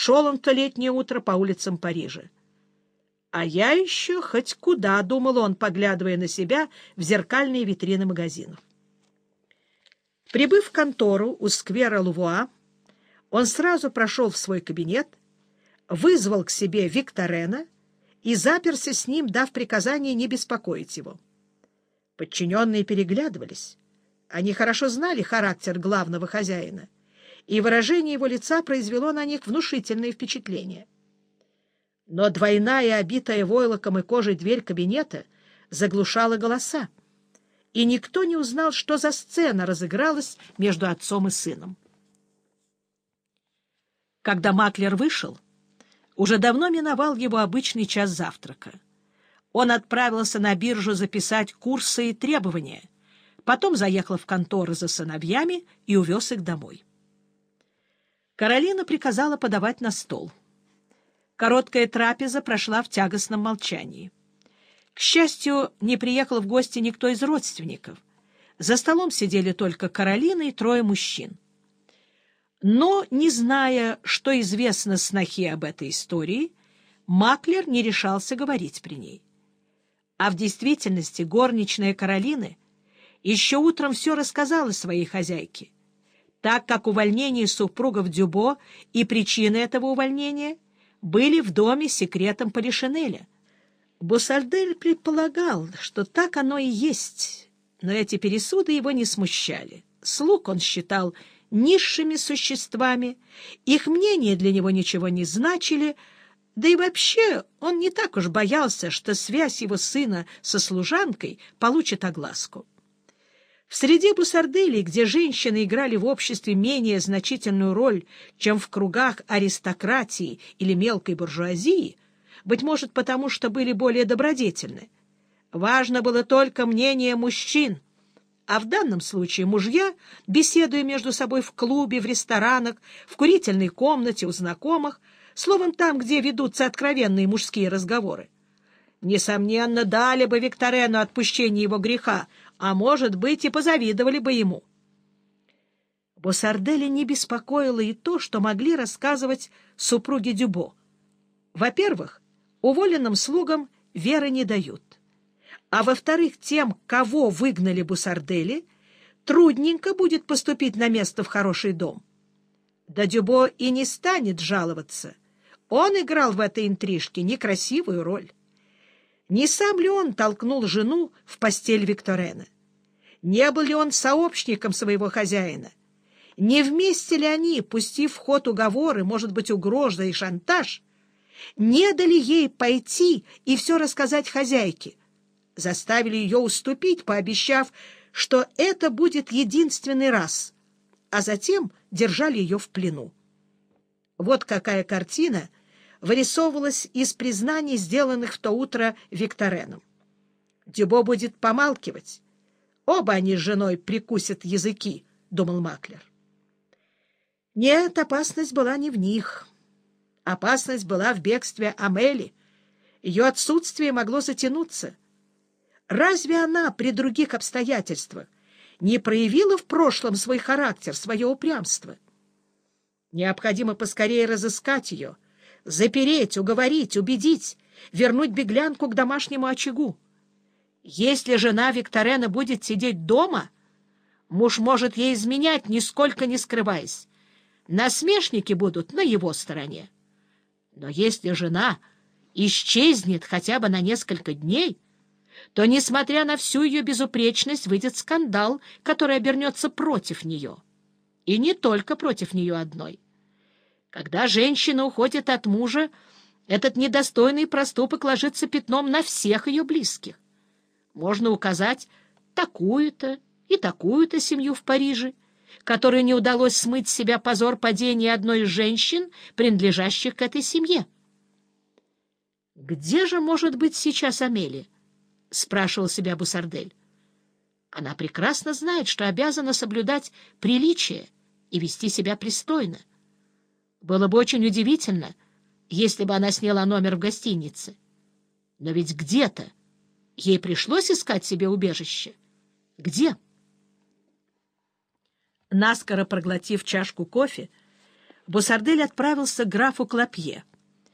шел он то летнее утро по улицам Парижа. А я еще хоть куда, — думал он, поглядывая на себя в зеркальные витрины магазинов. Прибыв в контору у сквера Лувуа, он сразу прошел в свой кабинет, вызвал к себе Викторена и заперся с ним, дав приказание не беспокоить его. Подчиненные переглядывались. Они хорошо знали характер главного хозяина, и выражение его лица произвело на них внушительное впечатление. Но двойная, обитая войлоком и кожей дверь кабинета заглушала голоса, и никто не узнал, что за сцена разыгралась между отцом и сыном. Когда Маклер вышел, уже давно миновал его обычный час завтрака. Он отправился на биржу записать курсы и требования, потом заехал в контору за сыновьями и увез их домой. Каролина приказала подавать на стол. Короткая трапеза прошла в тягостном молчании. К счастью, не приехал в гости никто из родственников. За столом сидели только Каролина и трое мужчин. Но, не зная, что известно снохе об этой истории, Маклер не решался говорить при ней. А в действительности горничная Каролины еще утром все рассказала своей хозяйке, так как увольнение супругов Дюбо и причины этого увольнения были в доме секретом Полишинеля. Бусальдель предполагал, что так оно и есть, но эти пересуды его не смущали. Слуг он считал низшими существами, их мнения для него ничего не значили, да и вообще он не так уж боялся, что связь его сына со служанкой получит огласку. В среде Бусарделей, где женщины играли в обществе менее значительную роль, чем в кругах аристократии или мелкой буржуазии, быть может потому, что были более добродетельны, важно было только мнение мужчин — а в данном случае мужья, беседуя между собой в клубе, в ресторанах, в курительной комнате, у знакомых, словом, там, где ведутся откровенные мужские разговоры, несомненно, дали бы Викторену отпущение его греха, а, может быть, и позавидовали бы ему. Босардели не беспокоило и то, что могли рассказывать супруги Дюбо. Во-первых, уволенным слугам веры не дают а во-вторых, тем, кого выгнали Бусардели, трудненько будет поступить на место в хороший дом. Да Дюбо и не станет жаловаться. Он играл в этой интрижке некрасивую роль. Не сам ли он толкнул жену в постель Викторена? Не был ли он сообщником своего хозяина? Не вместе ли они, пустив в ход уговоры, может быть, угроза и шантаж, не дали ей пойти и все рассказать хозяйке, заставили ее уступить, пообещав, что это будет единственный раз, а затем держали ее в плену. Вот какая картина вырисовывалась из признаний, сделанных в то утро Виктореном. Дюбо будет помалкивать. Оба они с женой прикусят языки, — думал Маклер. Нет, опасность была не в них. Опасность была в бегстве Амели. Ее отсутствие могло затянуться. Разве она при других обстоятельствах не проявила в прошлом свой характер, свое упрямство? Необходимо поскорее разыскать ее, запереть, уговорить, убедить, вернуть беглянку к домашнему очагу. Если жена Викторена будет сидеть дома, муж может ей изменять, нисколько не скрываясь. Насмешники будут на его стороне. Но если жена исчезнет хотя бы на несколько дней, то, несмотря на всю ее безупречность, выйдет скандал, который обернется против нее. И не только против нее одной. Когда женщина уходит от мужа, этот недостойный проступок ложится пятном на всех ее близких. Можно указать такую-то и такую-то семью в Париже, которой не удалось смыть с себя позор падения одной из женщин, принадлежащих к этой семье. Где же может быть сейчас Амелия? — спрашивал себя Бусардель. Она прекрасно знает, что обязана соблюдать приличие и вести себя пристойно. Было бы очень удивительно, если бы она сняла номер в гостинице. Но ведь где-то ей пришлось искать себе убежище. Где? Наскоро проглотив чашку кофе, Бусардель отправился к графу Клопье.